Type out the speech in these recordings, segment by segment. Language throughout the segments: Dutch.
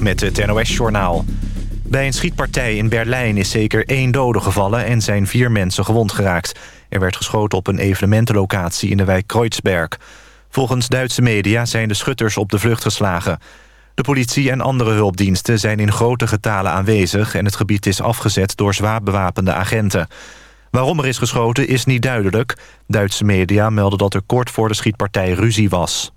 Met het NOS-journaal. Bij een schietpartij in Berlijn is zeker één dode gevallen... en zijn vier mensen gewond geraakt. Er werd geschoten op een evenementenlocatie in de wijk Kreuzberg. Volgens Duitse media zijn de schutters op de vlucht geslagen. De politie en andere hulpdiensten zijn in grote getalen aanwezig... en het gebied is afgezet door zwaar bewapende agenten. Waarom er is geschoten is niet duidelijk. Duitse media melden dat er kort voor de schietpartij ruzie was.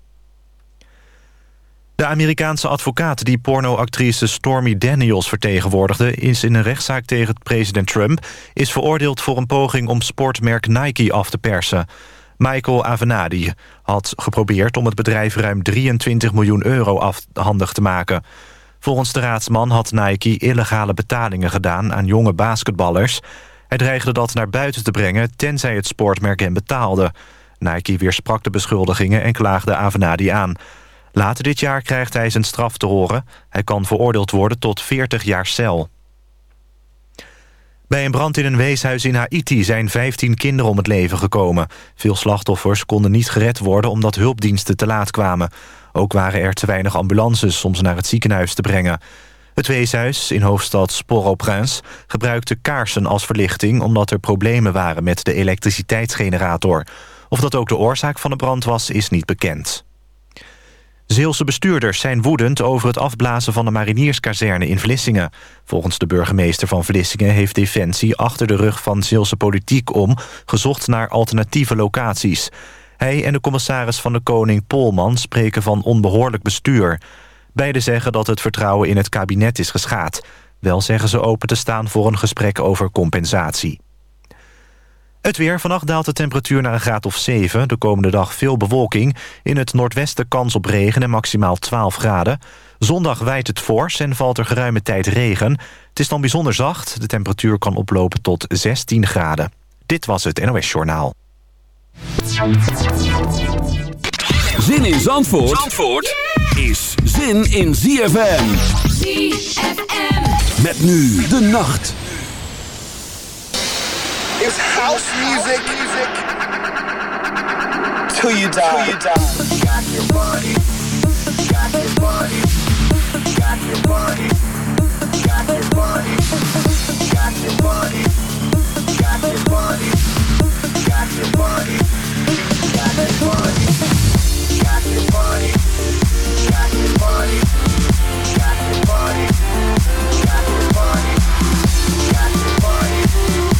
De Amerikaanse advocaat die pornoactrice Stormy Daniels vertegenwoordigde... is in een rechtszaak tegen president Trump... is veroordeeld voor een poging om sportmerk Nike af te persen. Michael Avenatti had geprobeerd om het bedrijf ruim 23 miljoen euro afhandig te maken. Volgens de raadsman had Nike illegale betalingen gedaan aan jonge basketballers. Hij dreigde dat naar buiten te brengen tenzij het sportmerk hem betaalde. Nike weersprak de beschuldigingen en klaagde Avenatti aan... Later dit jaar krijgt hij zijn straf te horen. Hij kan veroordeeld worden tot 40 jaar cel. Bij een brand in een weeshuis in Haiti zijn 15 kinderen om het leven gekomen. Veel slachtoffers konden niet gered worden omdat hulpdiensten te laat kwamen. Ook waren er te weinig ambulances om ze naar het ziekenhuis te brengen. Het weeshuis in hoofdstad Port-au-Prince gebruikte kaarsen als verlichting... omdat er problemen waren met de elektriciteitsgenerator. Of dat ook de oorzaak van de brand was, is niet bekend. Zeelse bestuurders zijn woedend over het afblazen van de marinierskazerne in Vlissingen. Volgens de burgemeester van Vlissingen heeft Defensie achter de rug van Zeelse politiek om gezocht naar alternatieve locaties. Hij en de commissaris van de Koning Polman spreken van onbehoorlijk bestuur. Beiden zeggen dat het vertrouwen in het kabinet is geschaad. Wel zeggen ze open te staan voor een gesprek over compensatie. Het weer. Vannacht daalt de temperatuur naar een graad of 7. De komende dag veel bewolking. In het noordwesten kans op regen en maximaal 12 graden. Zondag wijdt het fors en valt er geruime tijd regen. Het is dan bijzonder zacht. De temperatuur kan oplopen tot 16 graden. Dit was het NOS Journaal. Zin in Zandvoort, Zandvoort is zin in ZFM. ZFM. Met nu de nacht. It's house music till you die. Got your body, got your body, got your body, got your body, got your body, got your body, got your body, got your body, got your body, got your body, got your body,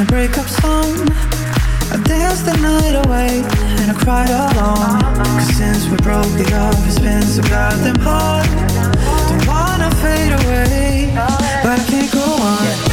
in a breakup song. I danced the night away and I cried alone. Cause since we broke it off, it's been so goddamn hard. Don't wanna fade away, but I can't go on.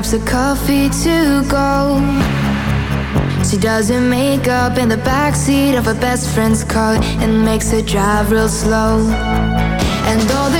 Grabs a coffee to go. She does her makeup in the backseat of her best friend's car and makes her drive real slow. And all their